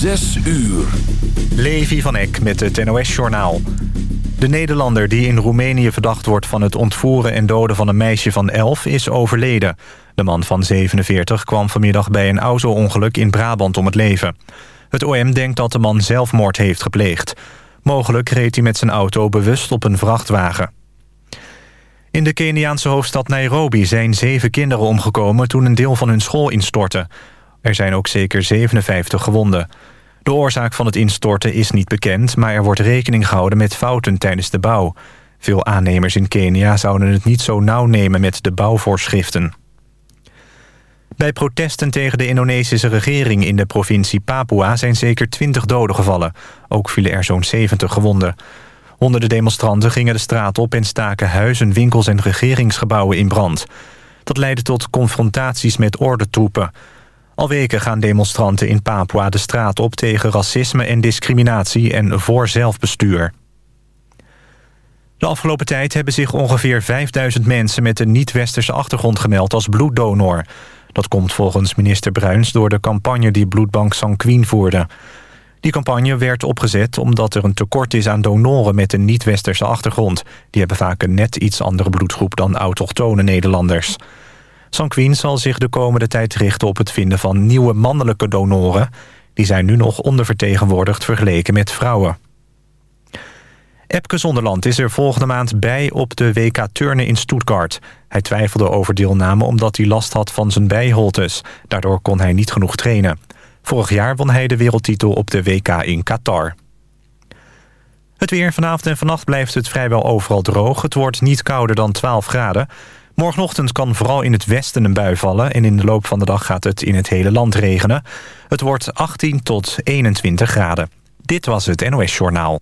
Zes uur. Levi van Eck met het NOS-journaal. De Nederlander die in Roemenië verdacht wordt van het ontvoeren en doden van een meisje van 11 is overleden. De man van 47 kwam vanmiddag bij een auto-ongeluk in Brabant om het leven. Het OM denkt dat de man zelfmoord heeft gepleegd. Mogelijk reed hij met zijn auto bewust op een vrachtwagen. In de Keniaanse hoofdstad Nairobi zijn zeven kinderen omgekomen... toen een deel van hun school instortte. Er zijn ook zeker 57 gewonden. De oorzaak van het instorten is niet bekend... maar er wordt rekening gehouden met fouten tijdens de bouw. Veel aannemers in Kenia zouden het niet zo nauw nemen met de bouwvoorschriften. Bij protesten tegen de Indonesische regering in de provincie Papua... zijn zeker 20 doden gevallen. Ook vielen er zo'n 70 gewonden. Honderden demonstranten gingen de straat op... en staken huizen, winkels en regeringsgebouwen in brand. Dat leidde tot confrontaties met ordentroepen. Al weken gaan demonstranten in Papua de straat op... tegen racisme en discriminatie en voor zelfbestuur. De afgelopen tijd hebben zich ongeveer 5000 mensen... met een niet-westerse achtergrond gemeld als bloeddonor. Dat komt volgens minister Bruins door de campagne die bloedbank Sanquin voerde. Die campagne werd opgezet omdat er een tekort is aan donoren met een niet-westerse achtergrond. Die hebben vaak een net iets andere bloedgroep dan autochtone Nederlanders. Sanquin zal zich de komende tijd richten op het vinden van nieuwe mannelijke donoren. Die zijn nu nog ondervertegenwoordigd vergeleken met vrouwen. Epke Zonderland is er volgende maand bij op de WK Turnen in Stuttgart. Hij twijfelde over deelname omdat hij last had van zijn bijholtes. Daardoor kon hij niet genoeg trainen. Vorig jaar won hij de wereldtitel op de WK in Qatar. Het weer vanavond en vannacht blijft het vrijwel overal droog. Het wordt niet kouder dan 12 graden. Morgenochtend kan vooral in het westen een bui vallen... en in de loop van de dag gaat het in het hele land regenen. Het wordt 18 tot 21 graden. Dit was het NOS Journaal.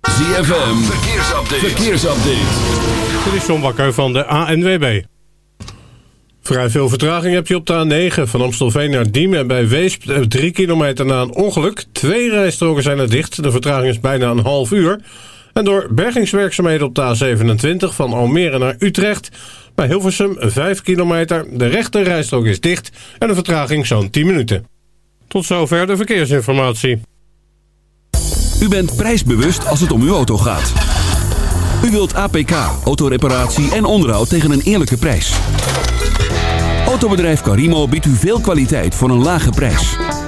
ZFM, verkeersupdate. verkeersupdate. Dit is John Bakker van de ANWB. Vrij veel vertraging heb je op de A9 van Amstelveen naar Diemen en bij Weesp. 3 kilometer na een ongeluk. Twee rijstroken zijn er dicht. De vertraging is bijna een half uur. En door bergingswerkzaamheden op de A27 van Almere naar Utrecht... bij Hilversum 5 kilometer. De rechte rijstrook is dicht en de vertraging zo'n 10 minuten. Tot zover de verkeersinformatie. U bent prijsbewust als het om uw auto gaat. U wilt APK, autoreparatie en onderhoud tegen een eerlijke prijs. Autobedrijf Carimo biedt u veel kwaliteit voor een lage prijs.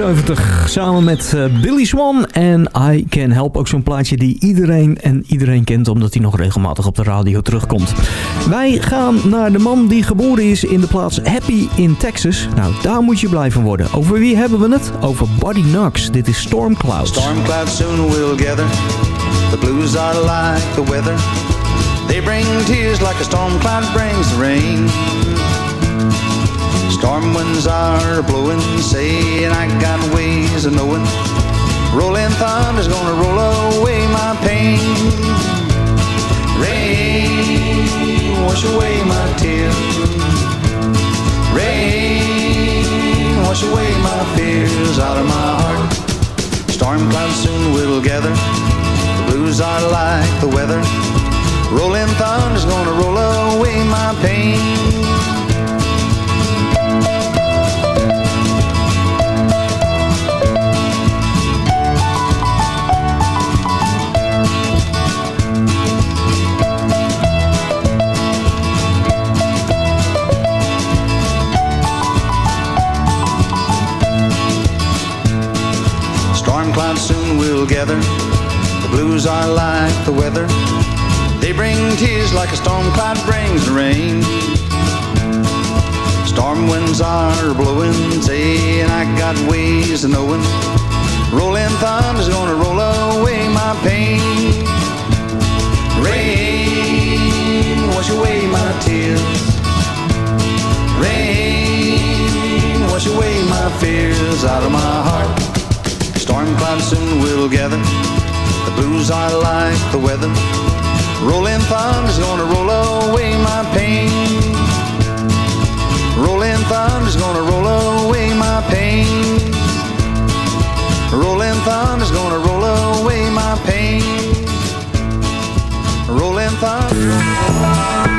70 samen met eh, Billy Swan en I Can Help. Ook zo'n plaatje die iedereen en iedereen kent omdat hij nog regelmatig op de radio terugkomt. Wij gaan naar de man die geboren is in de plaats Happy in Texas. Nou, daar moet je blij van worden. Over wie hebben we het? Over Buddy Knox. Dit is Storm Clouds. Storm clouds soon will gather. The blues are like the weather. They bring tears like a storm cloud brings rain. Storm winds are blowing, saying I got ways of knowing. Rolling thunder's gonna roll away my pain. Rain, wash away my tears. Rain, wash away my fears out of my heart. Storm clouds soon will gather. The blues are like the weather. The weather. They bring tears like a storm cloud brings rain. Storm winds are blowing, saying I got ways of knowing. Rolling thunder's gonna roll away my pain. Rain, wash away my tears. Rain, wash away my fears out of my heart. Storm clouds soon will gather. Blues are like the weather. Rolling thunder's gonna roll away my pain. Rolling thunder's gonna roll away my pain. Rolling thunder's gonna roll away my pain. Rolling thunder.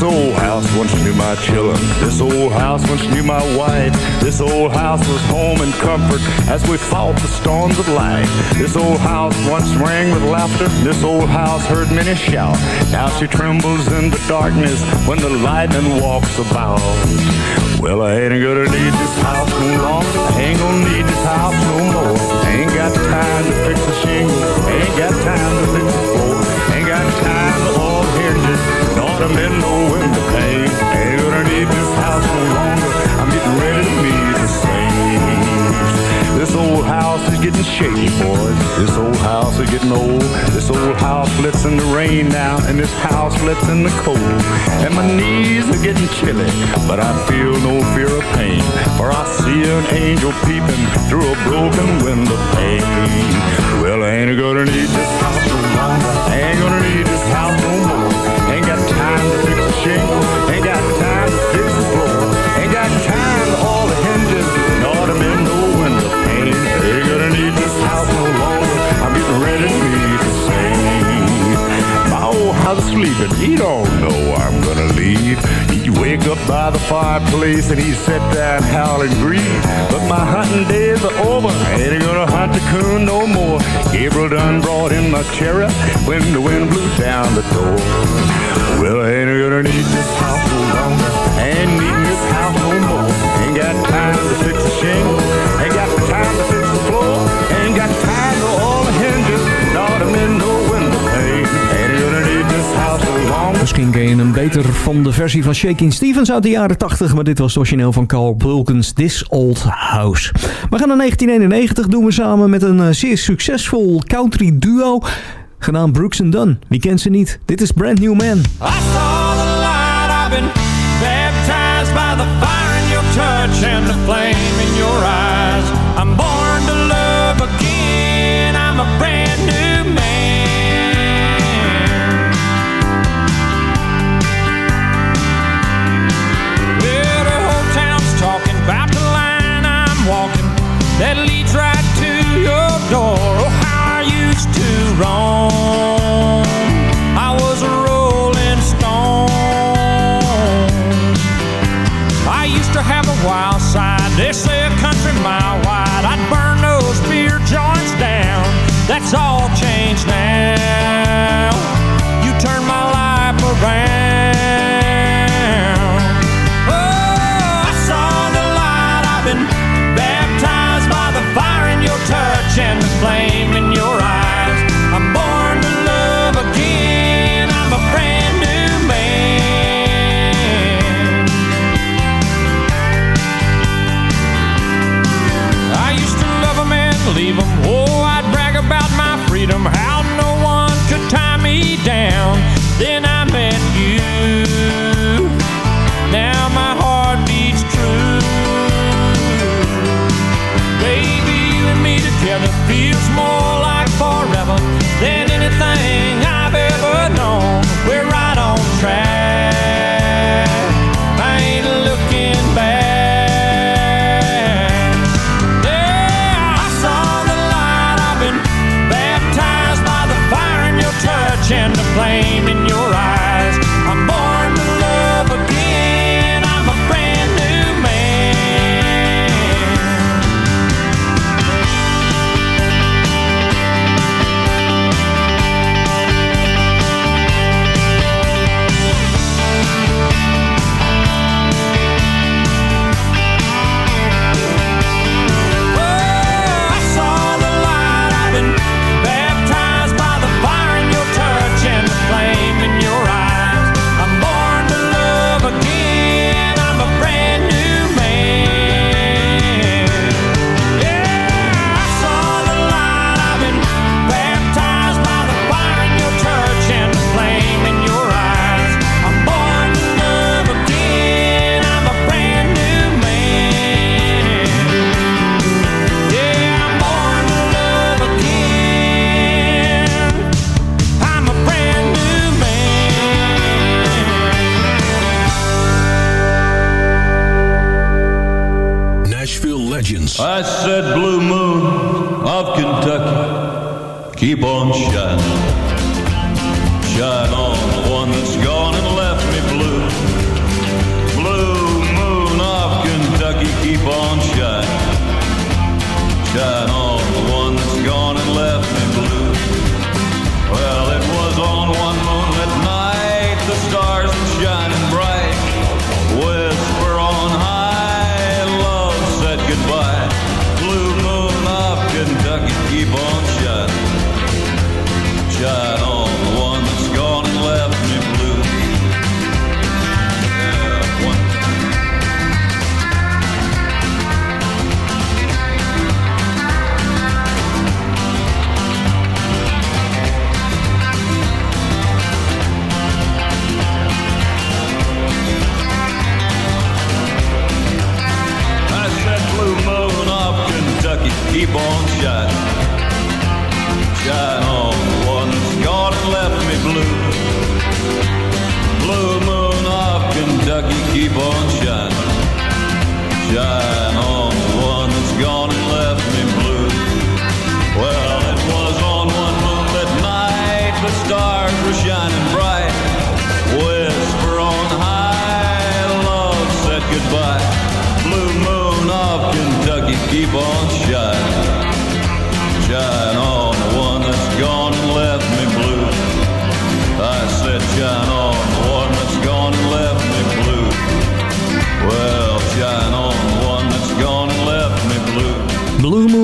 This old house once knew my children. This old house once knew my wife. This old house was home and comfort as we fought the storms of life. This old house once rang with laughter. This old house heard many shout. Now she trembles in the darkness when the lightning walks about. Well, I ain't gonna need this house no longer. I ain't gonna need this house no more. I ain't got time to fix the shingles. Ain't got time Nor to mend no window pane. Ain't gonna need this house no longer. I'm getting ready to meet the saints. This old house is getting shaky, boys. This old house is getting old. This old house flits in the rain now, and this house flits in the cold. And my knees are getting chilly, but I feel no fear of pain. For I see an angel peeping through a broken window pane. Well, I ain't gonna need this house no longer. I ain't gonna need this house sleeping. He don't know I'm gonna leave. He'd wake up by the fireplace and he'd sit down howling grief. But my hunting days are over. I ain't gonna hunt the coon no more. Gabriel done brought in my cherry when the wind blew down the door. Well, I ain't gonna need this house no longer. I ain't needing this house no more. Ain't got time to fix the shingle. Ain't got time to fix Misschien ken je hem beter van de versie van Shaking Stevens uit de jaren 80. Maar dit was origineel van Carl Wilkins, This Old House. We gaan naar 1991, doen we samen met een eh, zeer succesvol country duo. Genaamd Brooks and Dunn. Wie kent ze niet? Dit is Brand New Man. I saw the light, I've been baptized by the fire in your touch and the flame in your eyes.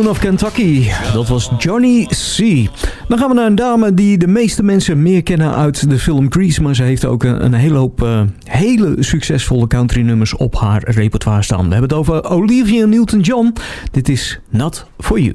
Of Kentucky. Dat was Johnny C. Dan gaan we naar een dame die de meeste mensen meer kennen uit de film Grease. Maar ze heeft ook een hele hoop uh, hele succesvolle country nummers op haar repertoire staan. We hebben het over Olivia Newton-John. Dit is Not For You.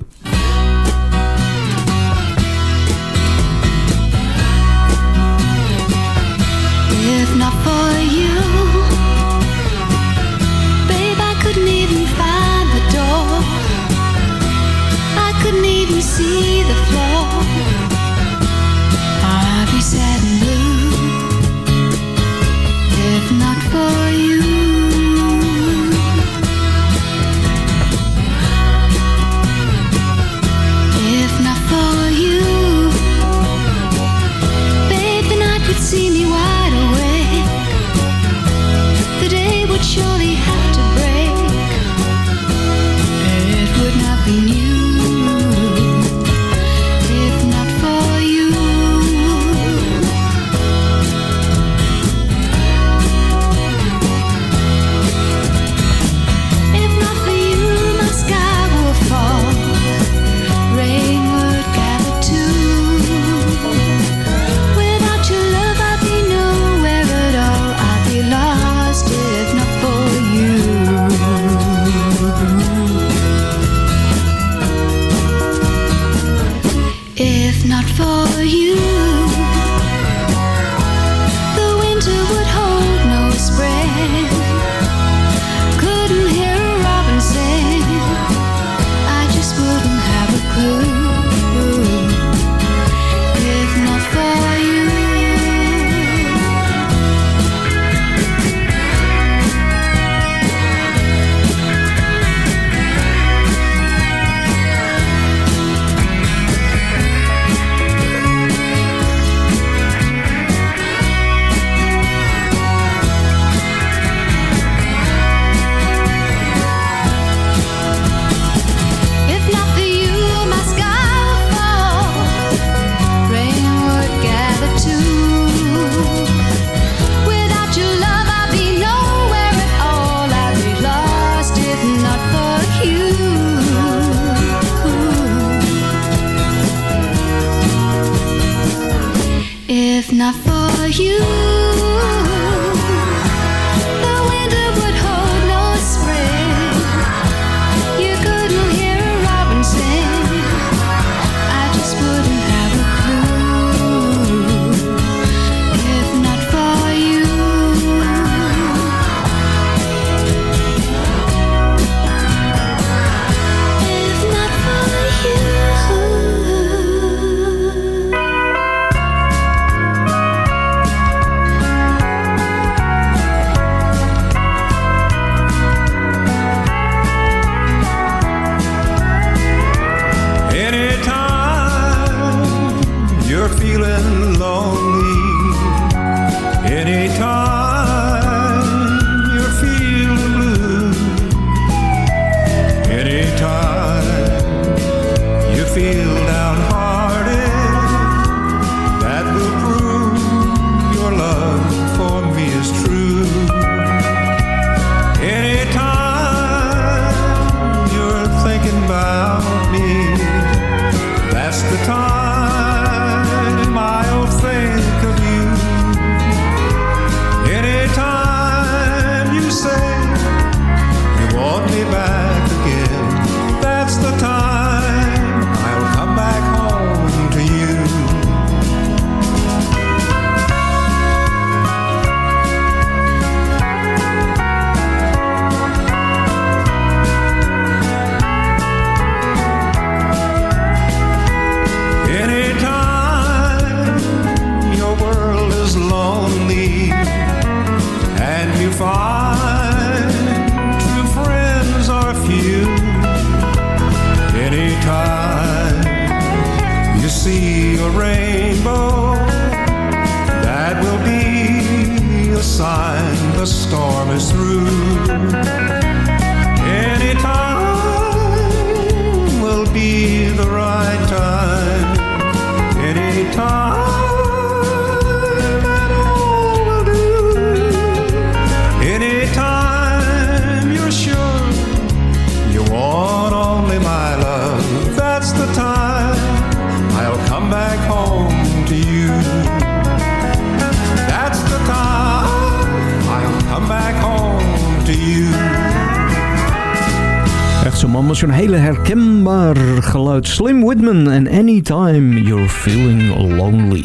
zo'n hele herkenbaar geluid. Slim Whitman en Anytime You're Feeling Lonely.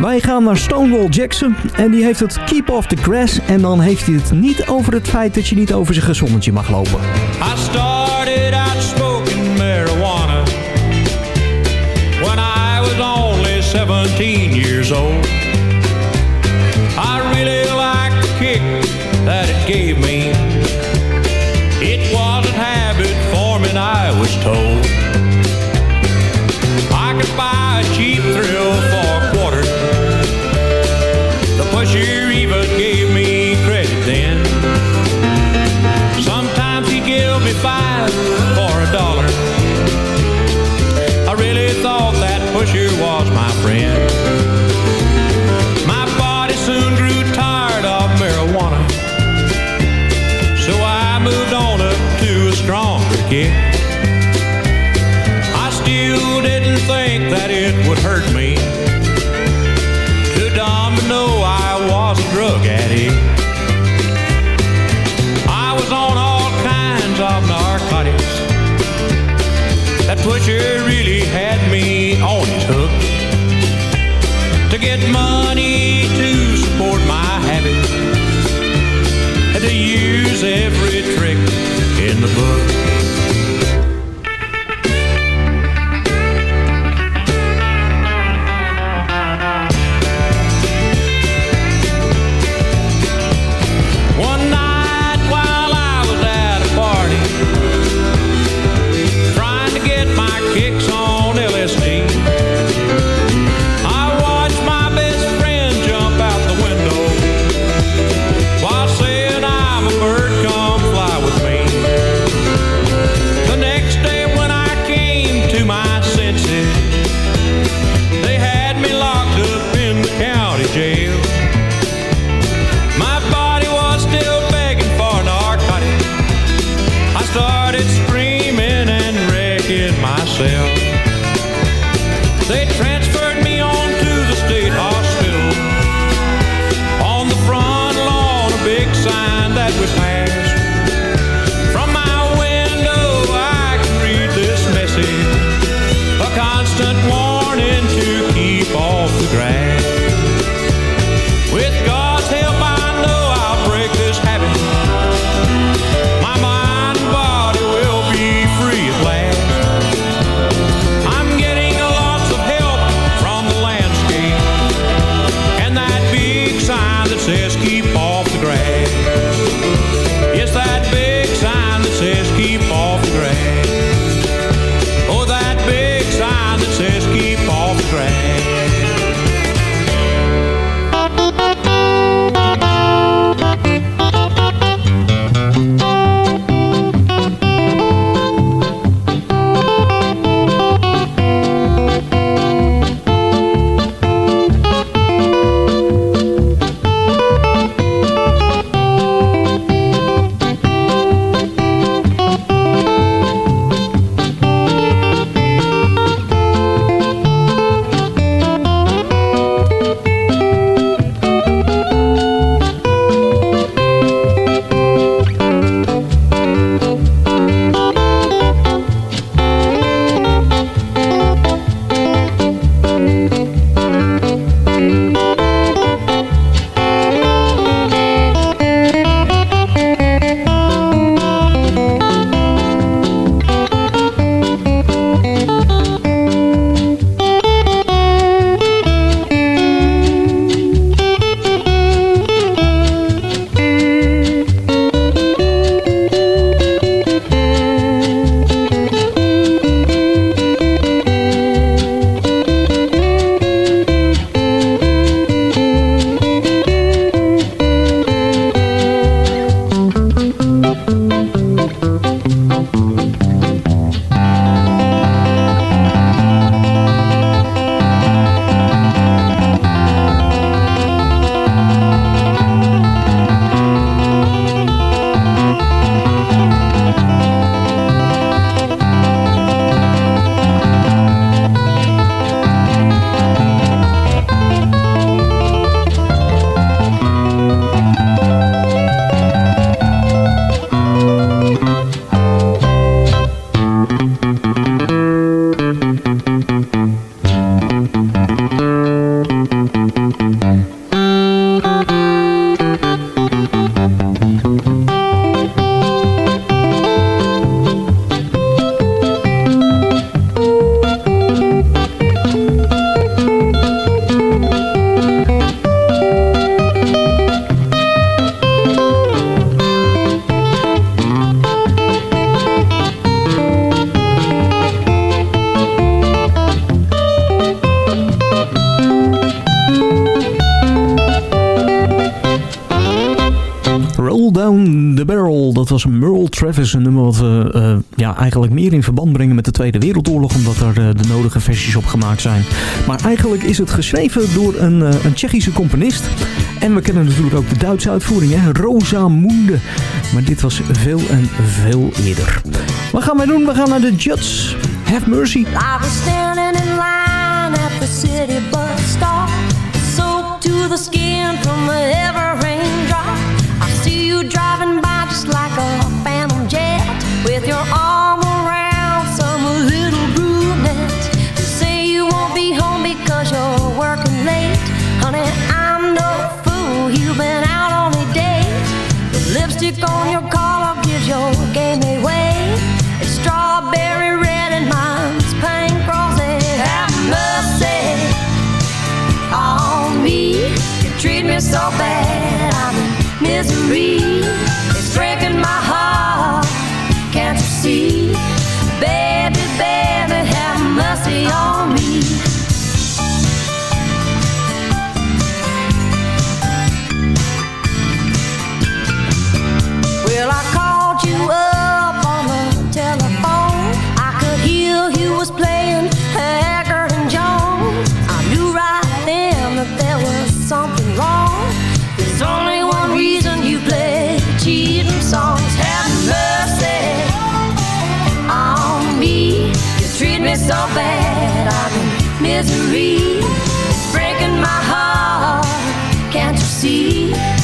Wij gaan naar Stonewall Jackson en die heeft het Keep Off The Grass. En dan heeft hij het niet over het feit dat je niet over zijn gezondje mag lopen. I started out smoking marijuana When I was only 17 years old I really liked the kick that it gave me told Travis, een nummer wat we eh, ja, eigenlijk meer in verband brengen met de Tweede Wereldoorlog, omdat er eh, de nodige versies op gemaakt zijn. Maar eigenlijk is het geschreven door een, eh, een Tsjechische componist. En we kennen natuurlijk ook de Duitse uitvoering, hè? Rosamunde. Maar dit was veel en veel eerder. Wat gaan wij doen? We gaan naar de Judds. Have mercy. I was standing in line at the city bus stop, soaked to the skin from the ever raindrop. I see you driving by with your arm around some little brunette. You say you won't be home because you're working late, honey. I'm no fool. You've been out on a date. The lipstick on your collar gives your game away. It's strawberry red and mine's pink rosy. Have mercy on me. You treat me so see?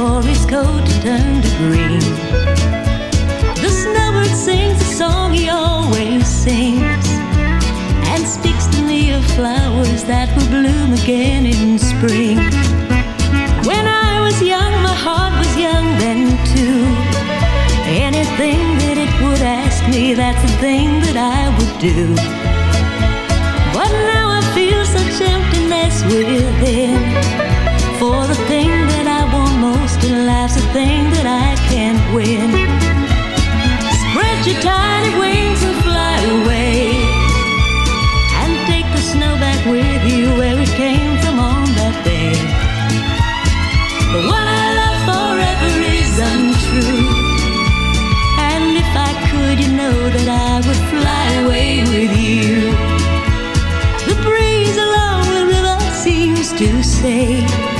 For its coat to turn to green. The snowbird sings a song he always sings, and speaks to me of flowers that will bloom again in spring. When I was young, my heart was young then too. Anything that it would ask me, that's the thing that I would do. But now I feel such emptiness within. For the thing in life's a thing that I can't win. Spread your tiny wings and fly away. And take the snow back with you where it came from on that day. The one I love forever is untrue. And if I could, you know that I would fly away with you. The breeze along the river seems to say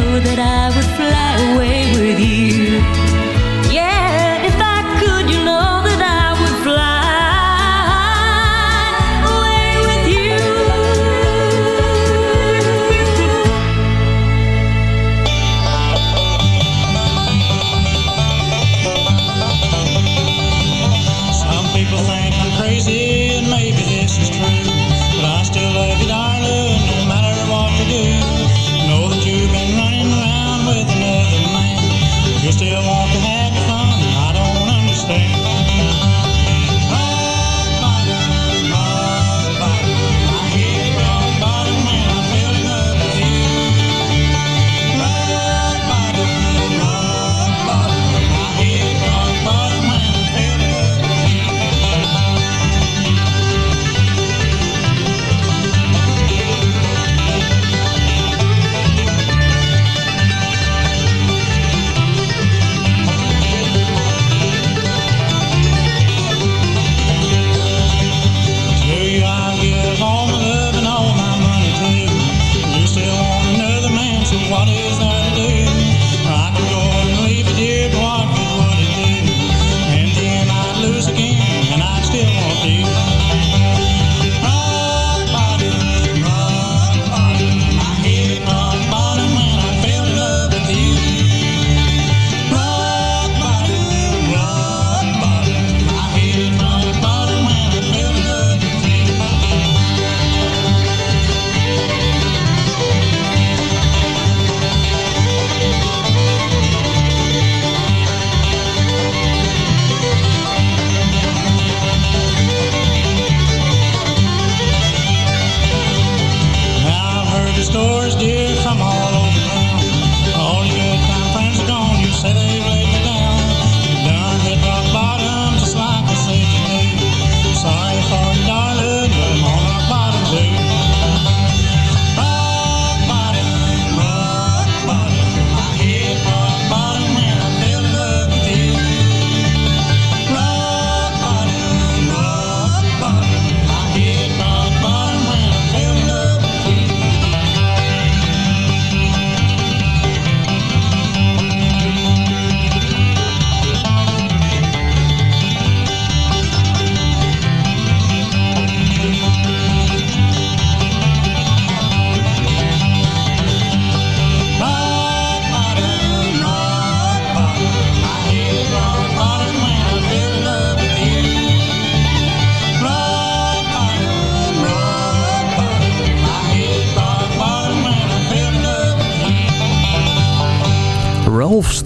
that I would fly away with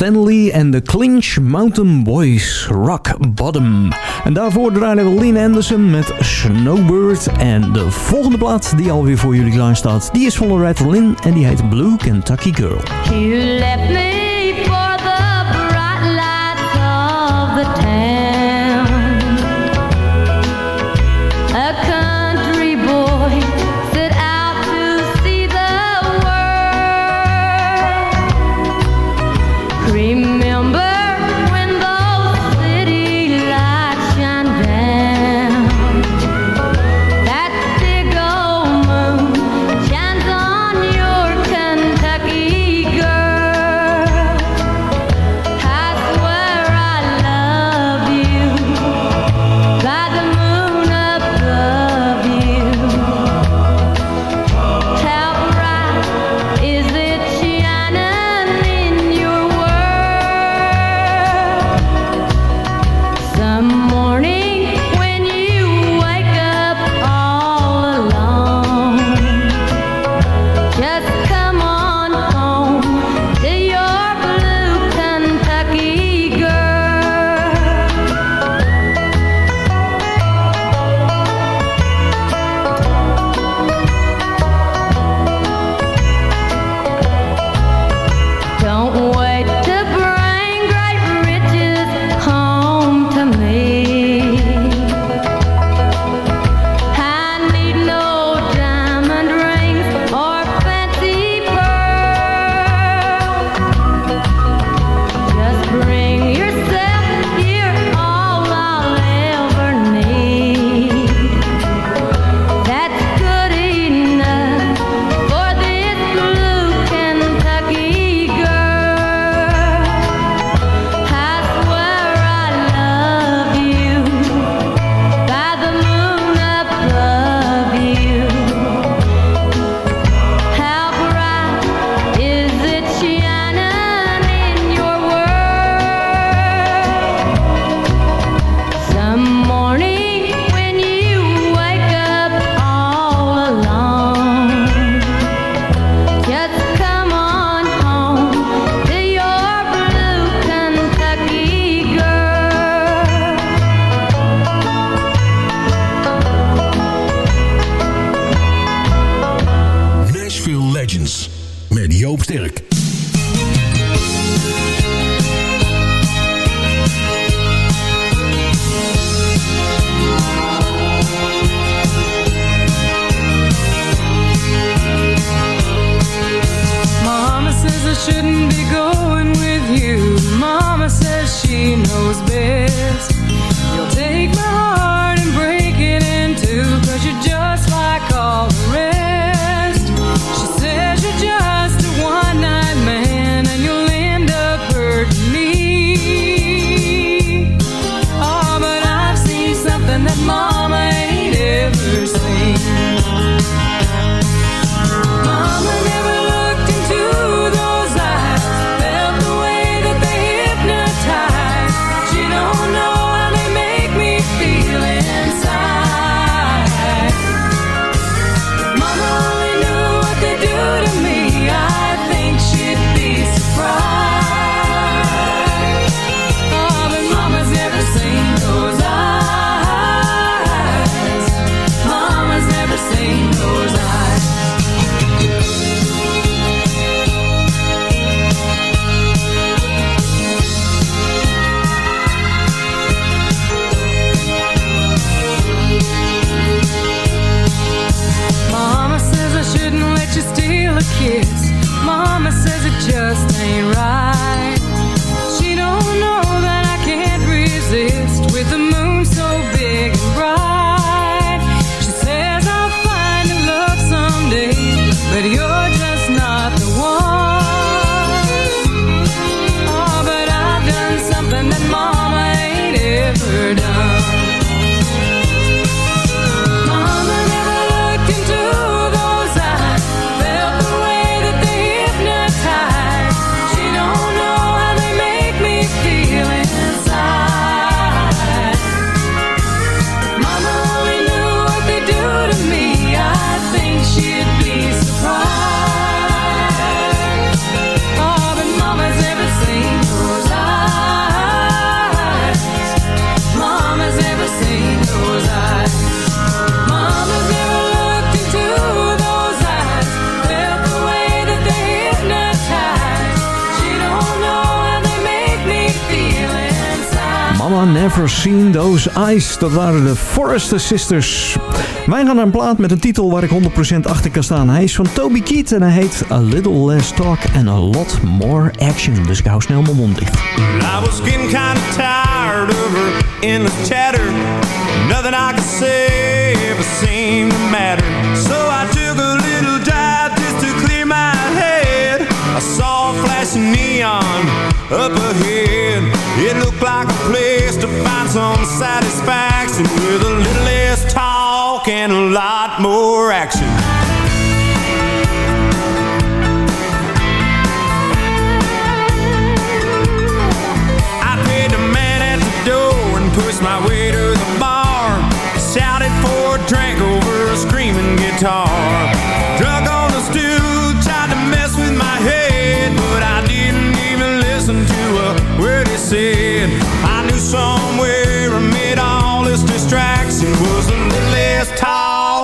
Stanley en de Clinch Mountain Boys Rock Bottom. En daarvoor draaiden we Lynn Anderson met Snowbird. En de volgende plaat die alweer voor jullie klaar staat, die is van Loretta Lynn en die heet Blue Kentucky Girl. Never Seen Those Eyes. Dat waren de Forrester Sisters. Wij gaan naar een plaat met een titel waar ik 100% achter kan staan. Hij is van Toby Keith en hij heet A Little Less Talk and A Lot More Action. Dus ik hou snel mijn mond dicht. I was getting kind of tired of her endless chatter. Nothing I could say ever seemed to matter. So I took a little dive just to clear my head. I saw a flashing neon up some satisfaction with a little less talk and a lot more action.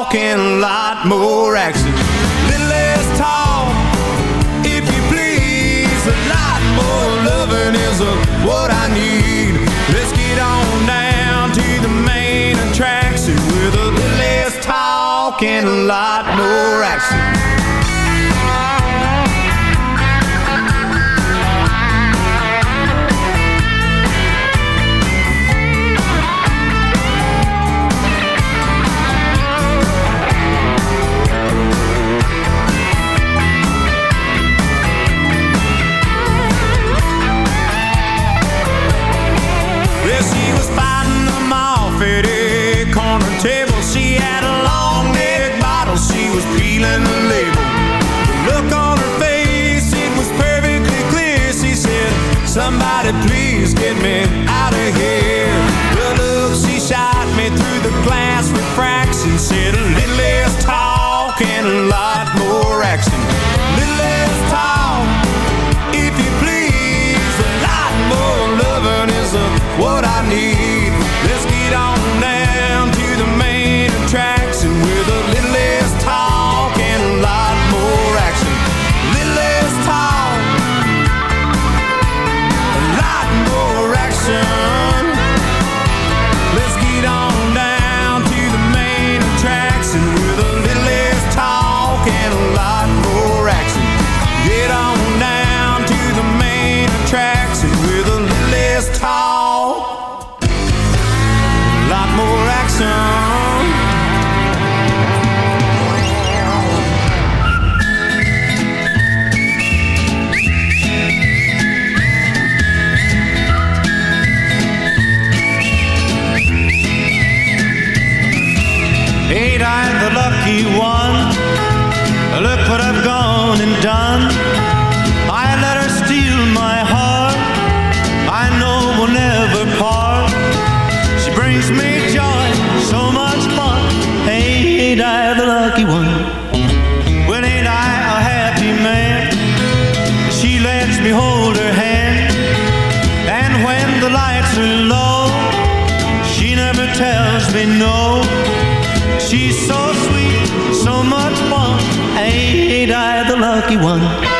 Talk and a lot more action. Little less talk, if you please, a lot more loving is what I need. Let's get on down to the main attraction with a little less talk and a lot more action. Peeling the label. The look on her face, it was perfectly clear. She said, Somebody please get me out of here. The look she shot me through the glass refraction said, A little less talk and a lot more action. Little less lucky one?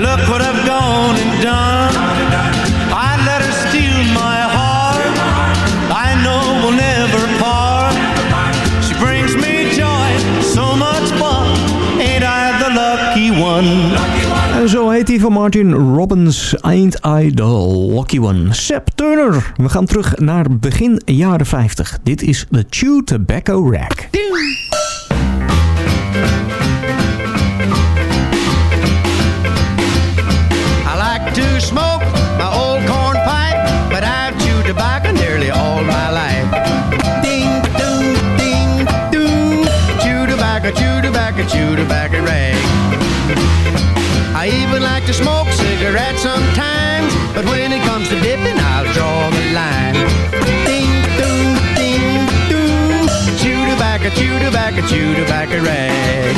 Look what I've gone and done. I let her steal my heart. I know we'll never part. She brings me joy, so much fun. Ain't I the lucky one? En zo heet hij van Martin Robbins, Ain't I the Lucky One. Seb Turner. We gaan terug naar begin jaren 50. Dit is de Chew Tobacco Rack. Tobacco, rag. I even like to smoke cigarettes sometimes, but when it comes to dipping, I'll draw the line. Ding, ding, ding, ding. Chew tobacco, chew tobacco, chew tobacco rag.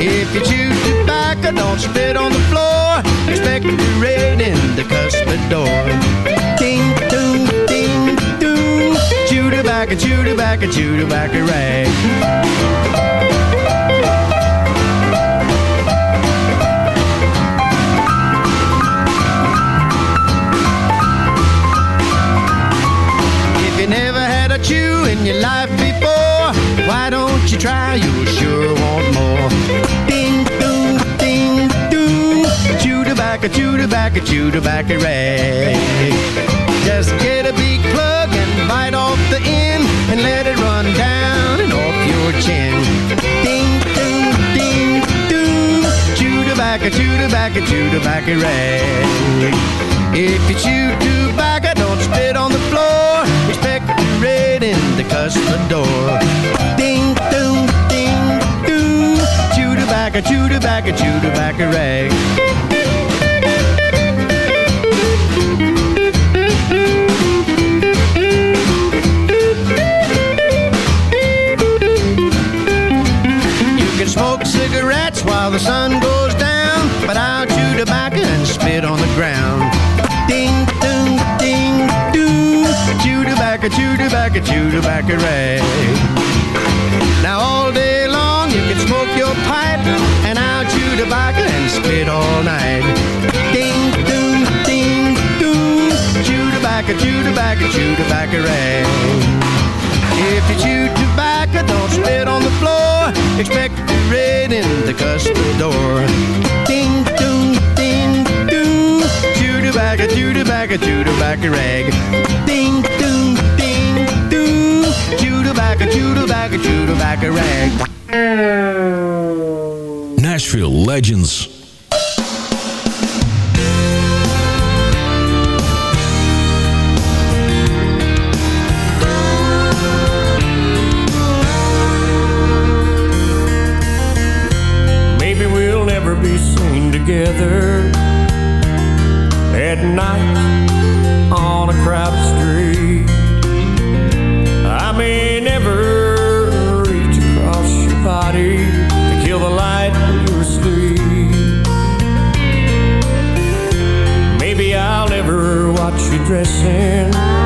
If you chew tobacco, don't spit on the floor. Expect to be red in the custard door. Ding, ding, ding, ding. Chew tobacco, chew tobacco, chew tobacco rag. You try? You'll sure want more. Ding, dong, ding, dong. Chew tobacco, chew tobacco, chew tobacco rag. Just get a big plug and bite off the end and let it run down and off your chin. Ding, dong, ding, dong. Chew tobacco, chew tobacco, chew tobacco rag. If you chew tobacco, don't spit on the floor. Expect to be red in the custard door. Chew tobacco, chew tobacco, chew tobacco rag. You can smoke cigarettes while the sun goes down, but I'll chew tobacco and spit on the ground. Ding, ding, ding, doo. Chew tobacco, chew tobacco, chew tobacco rag. Spit all night. Ding, dong, ding, dong. Chew tobacco, chew tobacco, chew tobacco rag. If you chew tobacco, don't spit on the floor. Expect to red in the custard door. Ding, dong, ding, dong. Chew tobacco, chew tobacco, chew tobacco rag. Ding, ding, rag. Nashville Legends. together at night on a crowded street. I may never reach across your body to kill the light in your sleep. Maybe I'll never watch you dressing.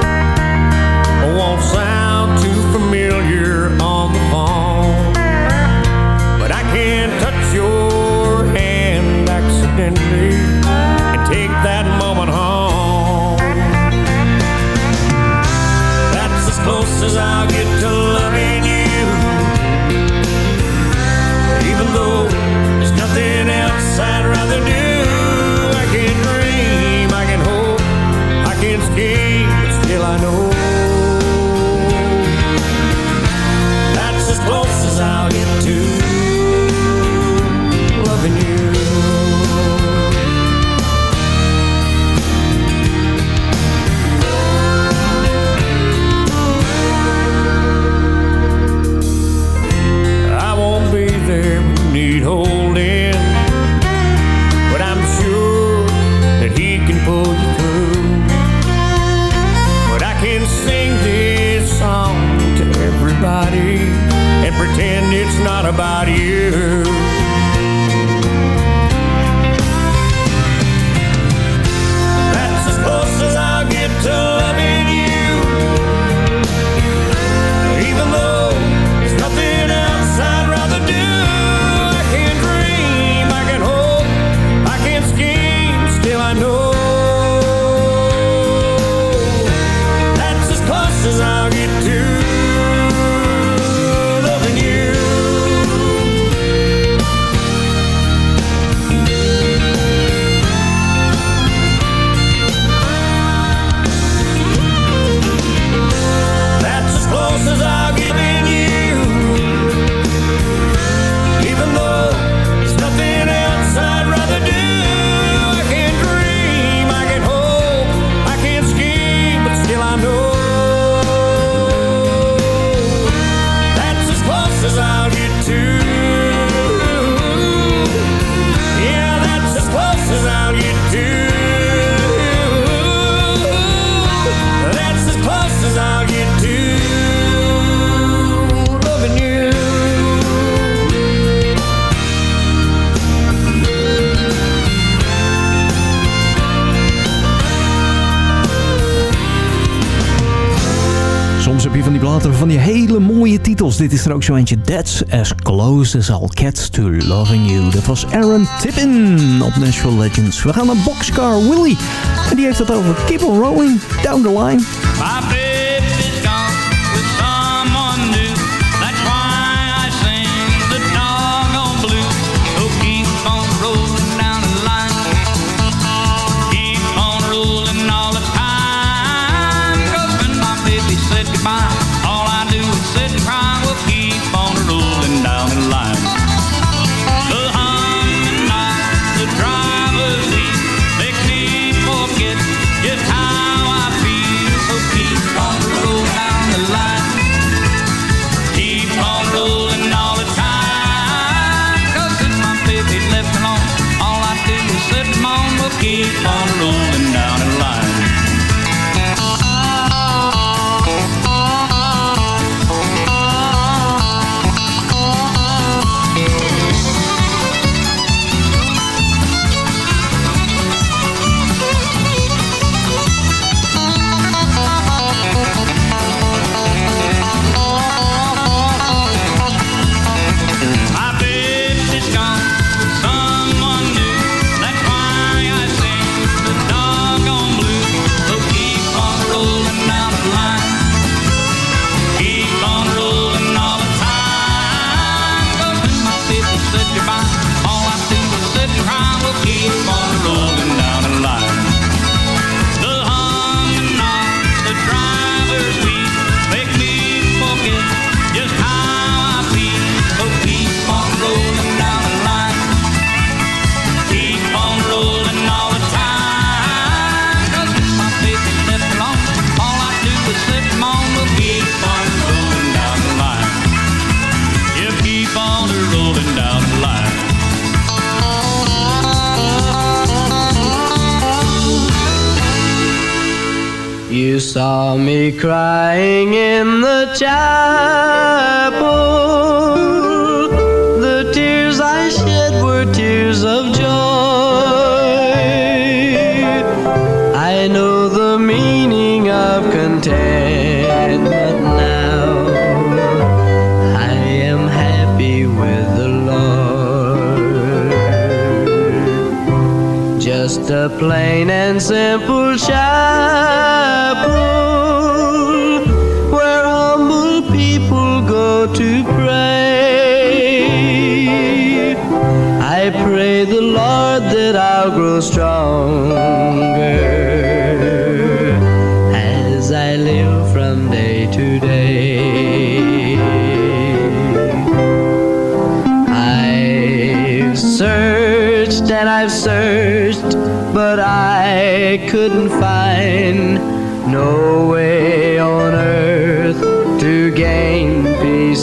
Dit is er ook zo eentje. That's as close as I'll get to loving you. Dat was Aaron Tippin op Nashville Legends. We gaan naar Boxcar Willie. En die heeft het over Keep on Rolling Down the Line. lying in the child.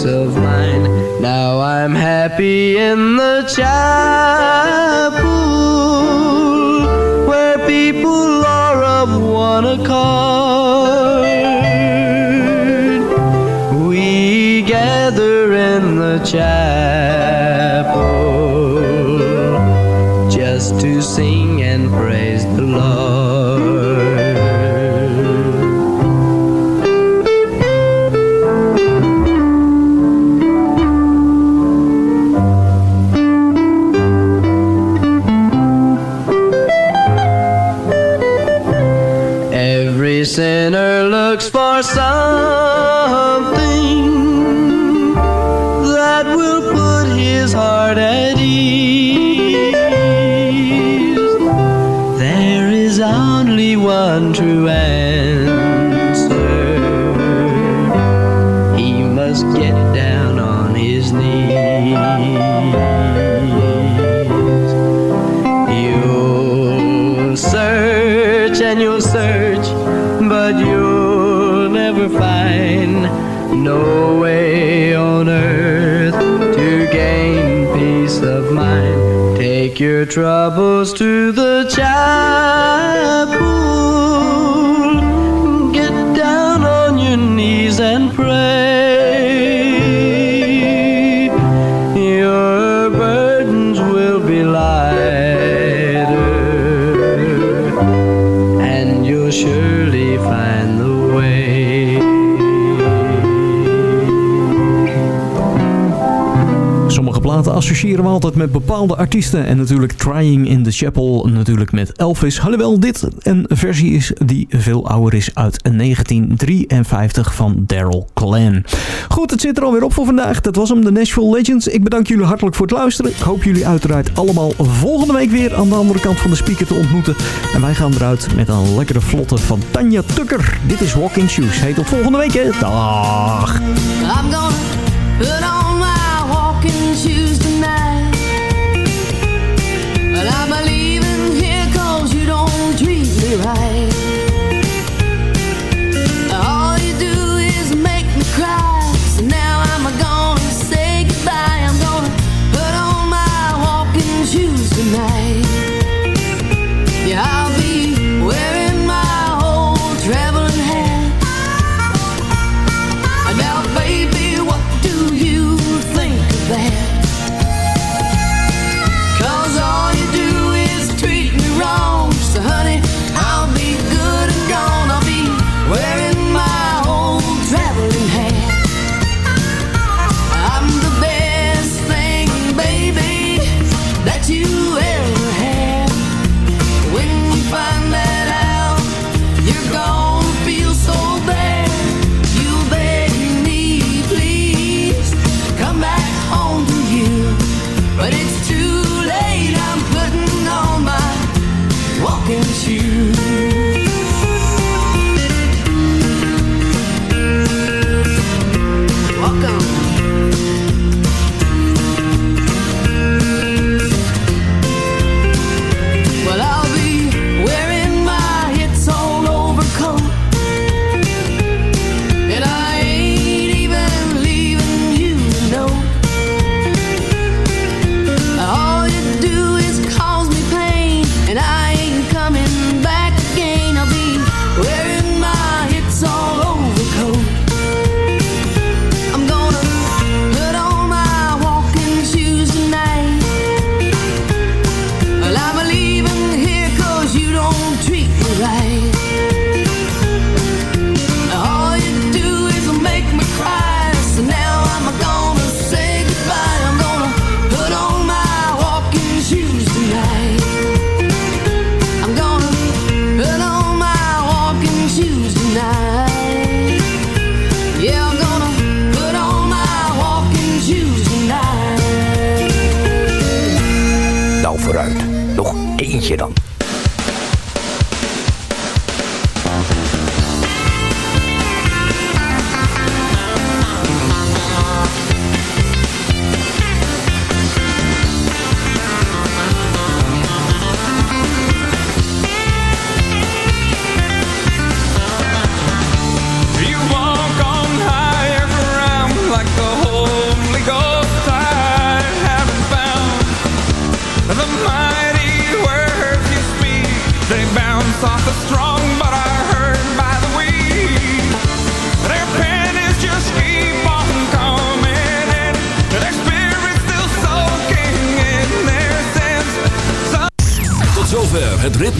Of mind. Now I'm happy in the chapel troubles to the associëren we altijd met bepaalde artiesten. En natuurlijk Trying in the Chapel natuurlijk met Elvis. Alhoewel dit een versie is die veel ouder is uit 1953 van Daryl Clan. Goed, het zit er alweer op voor vandaag. Dat was hem, de Nashville Legends. Ik bedank jullie hartelijk voor het luisteren. Ik hoop jullie uiteraard allemaal volgende week weer aan de andere kant van de speaker te ontmoeten. En wij gaan eruit met een lekkere vlotte van Tanja Tucker. Dit is Walking Shoes. Hey, tot volgende week. Dag. I'm put on